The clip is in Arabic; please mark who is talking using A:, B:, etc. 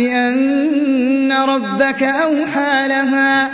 A: بِأَنَّ رَبَّكَ أَوْحَىٰ لَهَا